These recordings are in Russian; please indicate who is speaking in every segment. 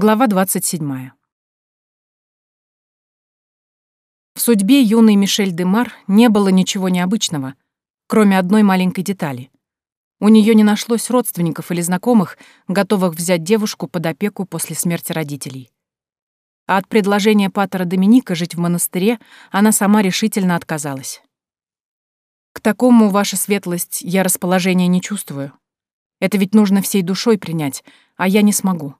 Speaker 1: Глава 27. В судьбе юной Мишель Демар не было ничего необычного, кроме одной маленькой детали. У нее не нашлось родственников или знакомых, готовых взять девушку под опеку после смерти родителей. А от предложения патера Доминика жить в монастыре она сама решительно отказалась. «К такому, ваша светлость, я расположения не чувствую. Это ведь нужно всей душой принять, а я не смогу.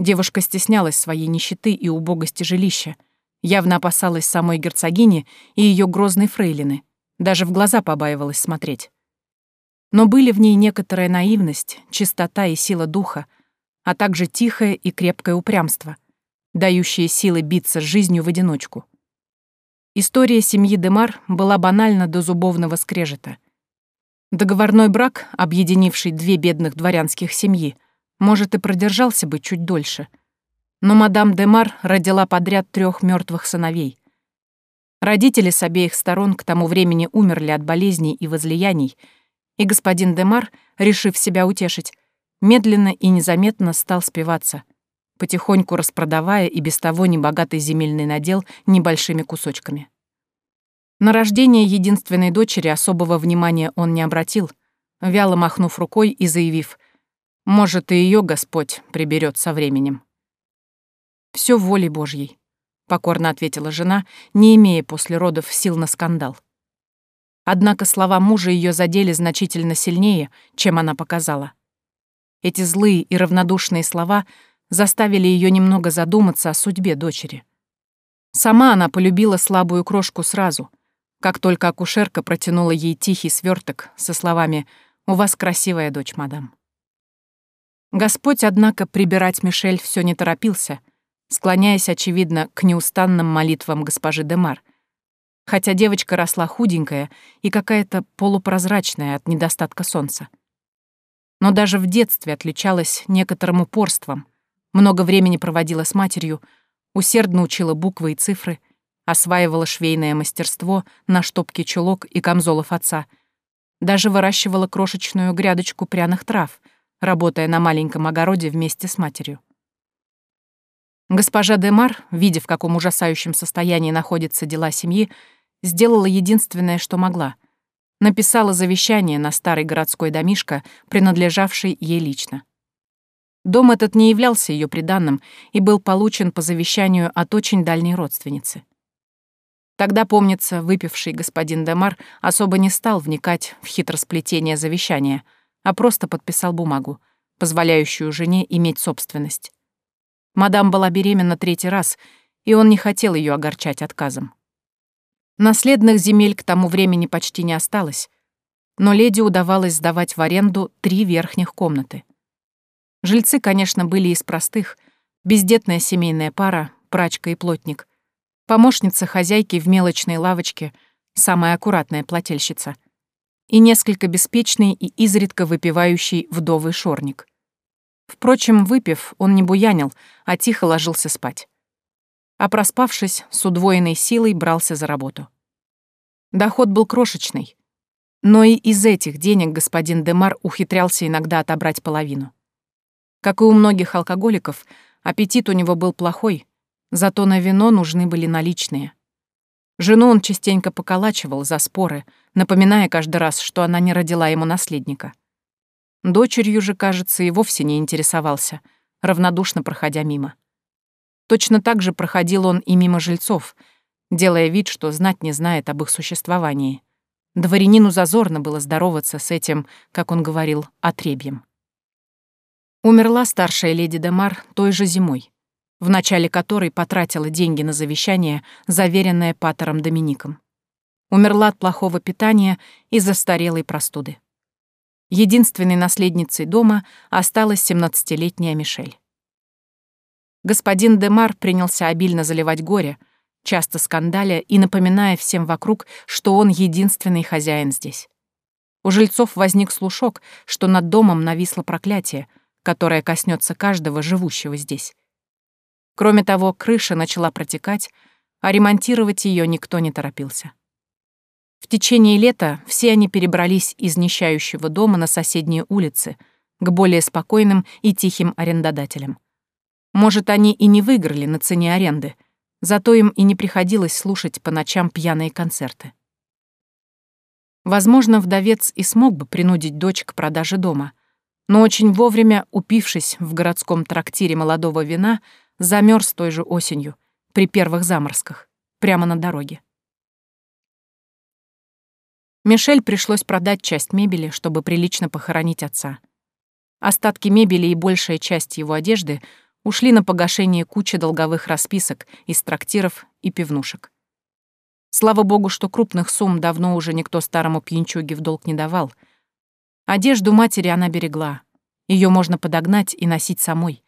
Speaker 1: Девушка стеснялась своей нищеты и убогости жилища, явно опасалась самой герцогини и ее грозной фрейлины, даже в глаза побаивалась смотреть. Но были в ней некоторая наивность, чистота и сила духа, а также тихое и крепкое упрямство, дающее силы биться с жизнью в одиночку. История семьи Демар была банальна до зубовного скрежета. Договорной брак, объединивший две бедных дворянских семьи — может, и продержался бы чуть дольше. Но мадам Демар родила подряд трех мертвых сыновей. Родители с обеих сторон к тому времени умерли от болезней и возлияний, и господин Демар, решив себя утешить, медленно и незаметно стал спиваться, потихоньку распродавая и без того небогатый земельный надел небольшими кусочками. На рождение единственной дочери особого внимания он не обратил, вяло махнув рукой и заявив — может, и ее Господь приберет со временем. Все волей Божьей, покорно ответила жена, не имея после родов сил на скандал. Однако слова мужа ее задели значительно сильнее, чем она показала. Эти злые и равнодушные слова заставили ее немного задуматься о судьбе дочери. Сама она полюбила слабую крошку сразу, как только акушерка протянула ей тихий сверток со словами «У вас красивая дочь, мадам». Господь, однако, прибирать Мишель все не торопился, склоняясь, очевидно, к неустанным молитвам госпожи Демар, хотя девочка росла худенькая и какая-то полупрозрачная от недостатка солнца. Но даже в детстве отличалась некоторым упорством, много времени проводила с матерью, усердно учила буквы и цифры, осваивала швейное мастерство на штопке чулок и камзолов отца, даже выращивала крошечную грядочку пряных трав — работая на маленьком огороде вместе с матерью. Госпожа Демар, видя, в каком ужасающем состоянии находятся дела семьи, сделала единственное, что могла. Написала завещание на старый городской домишко, принадлежавший ей лично. Дом этот не являлся ее приданным и был получен по завещанию от очень дальней родственницы. Тогда, помнится, выпивший господин Демар особо не стал вникать в хитросплетение завещания — а просто подписал бумагу, позволяющую жене иметь собственность. Мадам была беременна третий раз, и он не хотел ее огорчать отказом. Наследных земель к тому времени почти не осталось, но леди удавалось сдавать в аренду три верхних комнаты. Жильцы, конечно, были из простых, бездетная семейная пара, прачка и плотник, помощница хозяйки в мелочной лавочке, самая аккуратная плательщица — и несколько беспечный и изредка выпивающий вдовый шорник. Впрочем, выпив, он не буянил, а тихо ложился спать. А проспавшись, с удвоенной силой брался за работу. Доход был крошечный, но и из этих денег господин Демар ухитрялся иногда отобрать половину. Как и у многих алкоголиков, аппетит у него был плохой, зато на вино нужны были наличные — Жену он частенько поколачивал за споры, напоминая каждый раз, что она не родила ему наследника. Дочерью же, кажется, и вовсе не интересовался, равнодушно проходя мимо. Точно так же проходил он и мимо жильцов, делая вид, что знать не знает об их существовании. Дворянину зазорно было здороваться с этим, как он говорил, отребьем. Умерла старшая леди Демар той же зимой в начале которой потратила деньги на завещание, заверенное Патером Домиником. Умерла от плохого питания и застарелой простуды. Единственной наследницей дома осталась 17-летняя Мишель. Господин Демар принялся обильно заливать горе, часто скандаля и напоминая всем вокруг, что он единственный хозяин здесь. У жильцов возник слушок, что над домом нависло проклятие, которое коснется каждого живущего здесь. Кроме того, крыша начала протекать, а ремонтировать ее никто не торопился. В течение лета все они перебрались из нищающего дома на соседние улицы, к более спокойным и тихим арендодателям. Может, они и не выиграли на цене аренды, зато им и не приходилось слушать по ночам пьяные концерты. Возможно, вдовец и смог бы принудить дочь к продаже дома, но очень вовремя, упившись в городском трактире молодого вина, замерз той же осенью, при первых заморозках, прямо на дороге. Мишель пришлось продать часть мебели, чтобы прилично похоронить отца. Остатки мебели и большая часть его одежды ушли на погашение кучи долговых расписок из трактиров и пивнушек. Слава богу, что крупных сумм давно уже никто старому пьянчуге в долг не давал. Одежду матери она берегла. Ее можно подогнать и носить самой.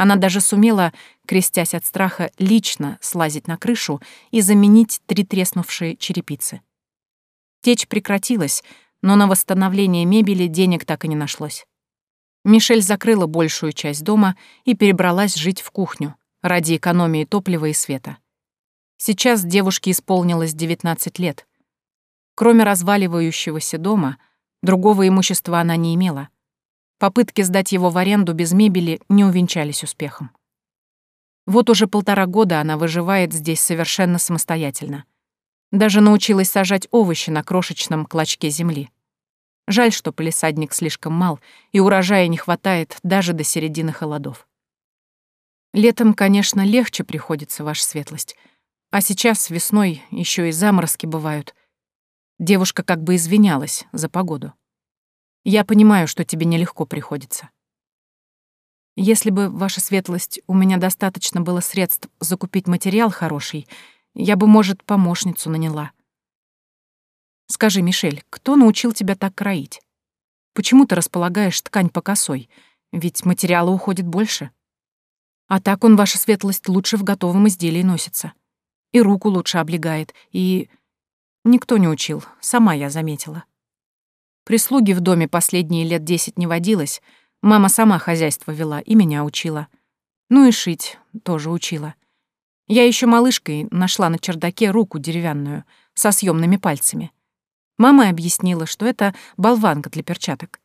Speaker 1: Она даже сумела, крестясь от страха, лично слазить на крышу и заменить три треснувшие черепицы. Течь прекратилась, но на восстановление мебели денег так и не нашлось. Мишель закрыла большую часть дома и перебралась жить в кухню ради экономии топлива и света. Сейчас девушке исполнилось 19 лет. Кроме разваливающегося дома, другого имущества она не имела. Попытки сдать его в аренду без мебели не увенчались успехом. Вот уже полтора года она выживает здесь совершенно самостоятельно. Даже научилась сажать овощи на крошечном клочке земли. Жаль, что полисадник слишком мал, и урожая не хватает даже до середины холодов. Летом, конечно, легче приходится, ваша светлость. А сейчас весной еще и заморозки бывают. Девушка как бы извинялась за погоду. Я понимаю, что тебе нелегко приходится. Если бы, ваша светлость, у меня достаточно было средств закупить материал хороший, я бы, может, помощницу наняла. Скажи, Мишель, кто научил тебя так кроить? Почему ты располагаешь ткань по косой? Ведь материала уходит больше. А так он, ваша светлость, лучше в готовом изделии носится. И руку лучше облегает, и... Никто не учил, сама я заметила. Прислуги в доме последние лет десять не водилось, мама сама хозяйство вела и меня учила. Ну и шить тоже учила. Я еще малышкой нашла на чердаке руку деревянную, со съемными пальцами. Мама объяснила, что это болванка для перчаток.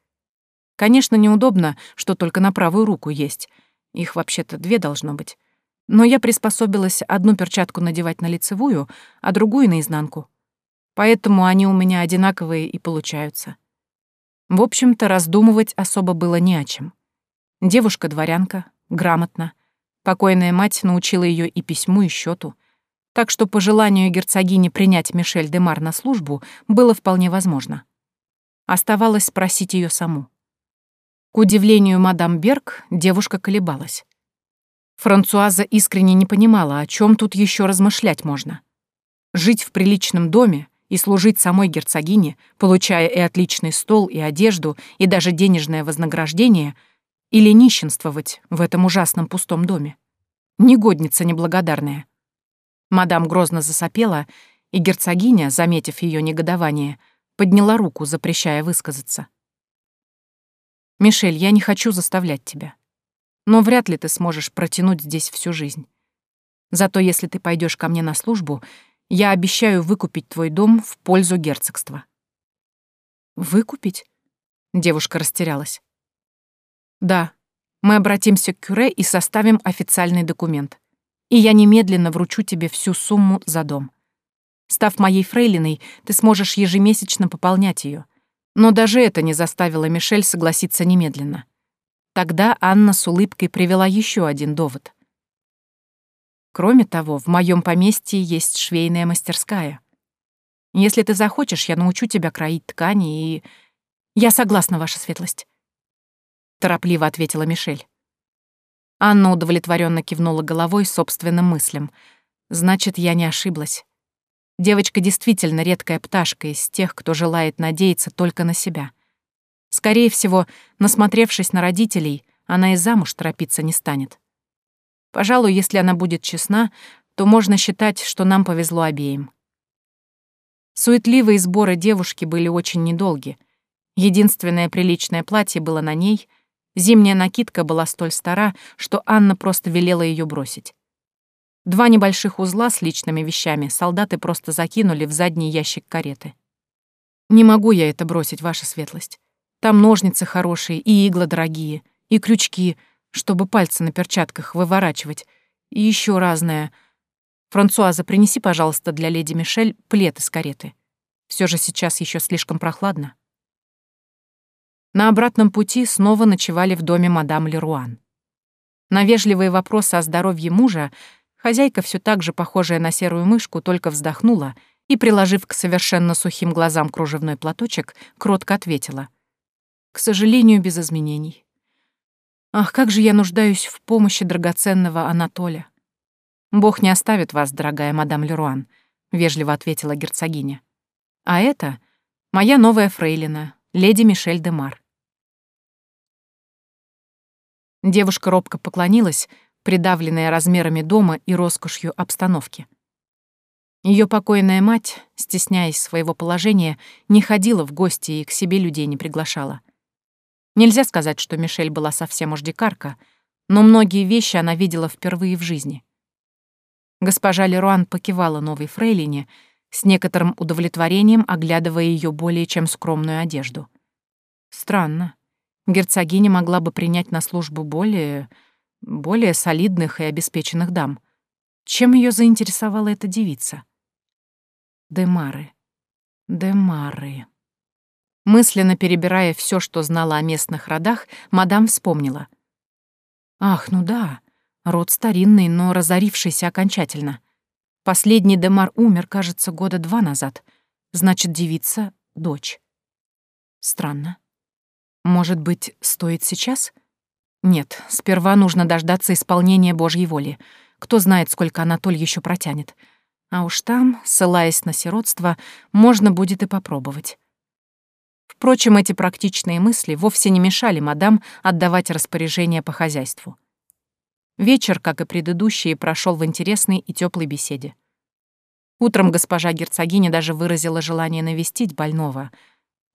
Speaker 1: Конечно, неудобно, что только на правую руку есть. Их вообще-то две должно быть. Но я приспособилась одну перчатку надевать на лицевую, а другую — наизнанку. Поэтому они у меня одинаковые и получаются. В общем-то, раздумывать особо было не о чем. Девушка-дворянка, грамотна — Покойная мать научила ее и письму, и счету, так что по желанию герцогини принять Мишель де Мар на службу было вполне возможно. Оставалось спросить ее саму. К удивлению мадам Берг, девушка колебалась. Франсуаза искренне не понимала, о чем тут еще размышлять можно. Жить в приличном доме и служить самой герцогине, получая и отличный стол, и одежду, и даже денежное вознаграждение — или нищенствовать в этом ужасном пустом доме. Негодница неблагодарная. Мадам грозно засопела, и герцогиня, заметив ее негодование, подняла руку, запрещая высказаться. «Мишель, я не хочу заставлять тебя. Но вряд ли ты сможешь протянуть здесь всю жизнь. Зато если ты пойдешь ко мне на службу, я обещаю выкупить твой дом в пользу герцогства». «Выкупить?» Девушка растерялась. Да, мы обратимся к Кюре и составим официальный документ. И я немедленно вручу тебе всю сумму за дом. Став моей фрейлиной, ты сможешь ежемесячно пополнять ее. Но даже это не заставило Мишель согласиться немедленно. Тогда Анна с улыбкой привела еще один довод. Кроме того, в моем поместье есть швейная мастерская. Если ты захочешь, я научу тебя кроить ткани и... Я согласна, ваша светлость. — торопливо ответила Мишель. Анна удовлетворенно кивнула головой собственным мыслям. «Значит, я не ошиблась. Девочка действительно редкая пташка из тех, кто желает надеяться только на себя. Скорее всего, насмотревшись на родителей, она и замуж торопиться не станет. Пожалуй, если она будет честна, то можно считать, что нам повезло обеим. Суетливые сборы девушки были очень недолги. Единственное приличное платье было на ней, Зимняя накидка была столь стара, что Анна просто велела ее бросить. Два небольших узла с личными вещами солдаты просто закинули в задний ящик кареты. «Не могу я это бросить, ваша светлость. Там ножницы хорошие, и игла дорогие, и крючки, чтобы пальцы на перчатках выворачивать, и еще разное. Франсуаза, принеси, пожалуйста, для леди Мишель плед из кареты. Все же сейчас еще слишком прохладно. На обратном пути снова ночевали в доме мадам Леруан. На вежливые вопросы о здоровье мужа хозяйка все так же похожая на серую мышку только вздохнула и, приложив к совершенно сухим глазам кружевной платочек, кротко ответила. «К сожалению, без изменений. Ах, как же я нуждаюсь в помощи драгоценного Анатоля!» «Бог не оставит вас, дорогая мадам Леруан», — вежливо ответила герцогиня. «А это моя новая фрейлина, леди Мишель де Мар». Девушка робко поклонилась, придавленная размерами дома и роскошью обстановки. Ее покойная мать, стесняясь своего положения, не ходила в гости и к себе людей не приглашала. Нельзя сказать, что Мишель была совсем уж дикарка, но многие вещи она видела впервые в жизни. Госпожа Леруан покивала новой фрейлине, с некоторым удовлетворением оглядывая ее более чем скромную одежду. Странно. Герцогиня могла бы принять на службу более... более солидных и обеспеченных дам. Чем ее заинтересовала эта девица? Демары. Демары. Мысленно перебирая все, что знала о местных родах, мадам вспомнила. Ах, ну да, род старинный, но разорившийся окончательно. Последний Демар умер, кажется, года два назад. Значит, девица — дочь. Странно. Может быть, стоит сейчас? Нет, сперва нужно дождаться исполнения Божьей воли. Кто знает, сколько Анатоль еще протянет. А уж там, ссылаясь на сиротство, можно будет и попробовать. Впрочем, эти практичные мысли вовсе не мешали мадам отдавать распоряжения по хозяйству. Вечер, как и предыдущие, прошел в интересной и теплой беседе. Утром госпожа герцогиня даже выразила желание навестить больного.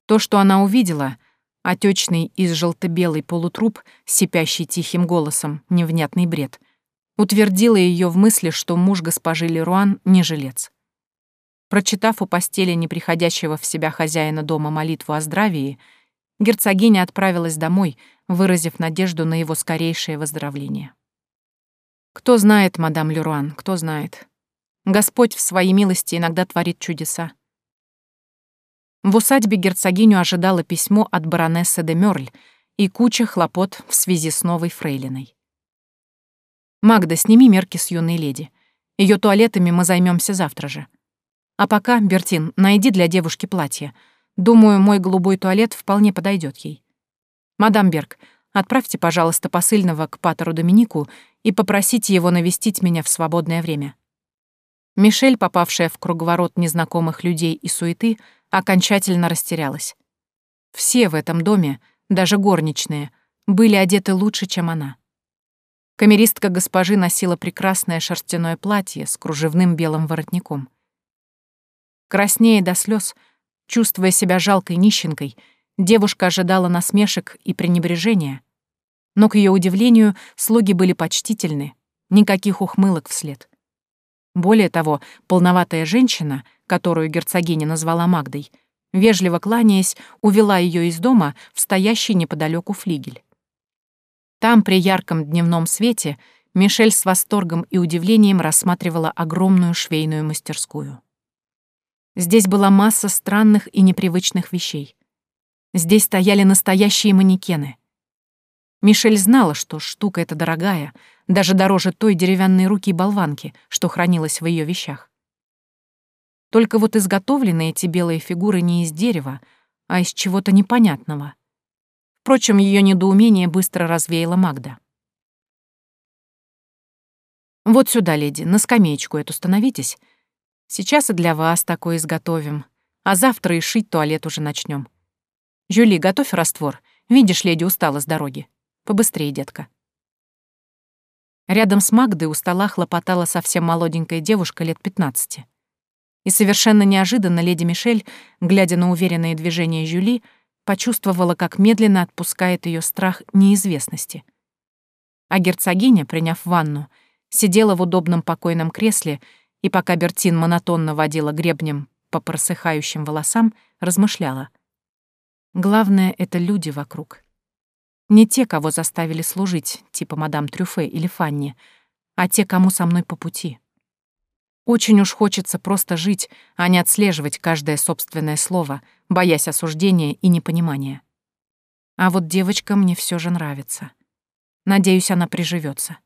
Speaker 1: То, что она увидела, отечный из желто-белый полутруп, сипящий тихим голосом, невнятный бред — утвердила ее в мысли, что муж госпожи Леруан не жилец. Прочитав у постели неприходящего в себя хозяина дома молитву о здравии, герцогиня отправилась домой, выразив надежду на его скорейшее выздоровление. Кто знает, мадам Леруан, кто знает. Господь в своей милости иногда творит чудеса. В усадьбе герцогиню ожидало письмо от баронессы де Мёрль и куча хлопот в связи с новой фрейлиной. Магда, сними мерки с юной леди. Ее туалетами мы займемся завтра же. А пока, Бертин, найди для девушки платье. Думаю, мой голубой туалет вполне подойдет ей. Мадам Берг, отправьте, пожалуйста, посыльного к патеру Доминику и попросите его навестить меня в свободное время. Мишель, попавшая в круговорот незнакомых людей и суеты, окончательно растерялась. Все в этом доме, даже горничные, были одеты лучше, чем она. Камеристка госпожи носила прекрасное шерстяное платье с кружевным белым воротником. Краснея до слез, чувствуя себя жалкой нищенкой, девушка ожидала насмешек и пренебрежения. Но, к ее удивлению, слуги были почтительны, никаких ухмылок вслед. Более того, полноватая женщина, которую герцогиня назвала Магдой, вежливо кланяясь, увела ее из дома в стоящий неподалеку флигель. Там, при ярком дневном свете, Мишель с восторгом и удивлением рассматривала огромную швейную мастерскую. Здесь была масса странных и непривычных вещей. Здесь стояли настоящие манекены. Мишель знала, что штука эта дорогая, даже дороже той деревянной руки болванки, что хранилась в ее вещах. Только вот изготовлены эти белые фигуры не из дерева, а из чего-то непонятного — Впрочем, ее недоумение быстро развеяла Магда. «Вот сюда, леди, на скамеечку эту становитесь. Сейчас и для вас такое изготовим, а завтра и шить туалет уже начнем. Жюли, готовь раствор. Видишь, леди устала с дороги. Побыстрее, детка». Рядом с Магдой у стола хлопотала совсем молоденькая девушка лет пятнадцати. И совершенно неожиданно леди Мишель, глядя на уверенные движения Жюли, почувствовала, как медленно отпускает ее страх неизвестности. А герцогиня, приняв ванну, сидела в удобном покойном кресле и, пока Бертин монотонно водила гребнем по просыхающим волосам, размышляла. Главное — это люди вокруг. Не те, кого заставили служить, типа мадам Трюфе или Фанни, а те, кому со мной по пути. Очень уж хочется просто жить, а не отслеживать каждое собственное слово, боясь осуждения и непонимания. А вот девочка мне все же нравится. Надеюсь, она приживется.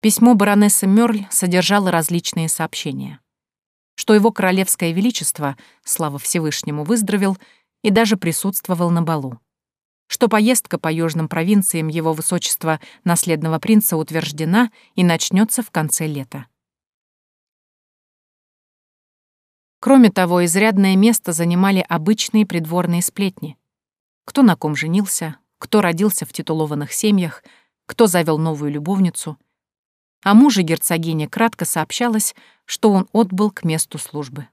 Speaker 1: Письмо баронессы Мёрль содержало различные сообщения. Что его королевское величество, слава Всевышнему, выздоровел и даже присутствовал на балу. Что поездка по южным провинциям его высочества наследного принца утверждена и начнется в конце лета. Кроме того, изрядное место занимали обычные придворные сплетни. Кто на ком женился, кто родился в титулованных семьях, кто завел новую любовницу. О муже герцогине кратко сообщалось, что он отбыл к месту службы.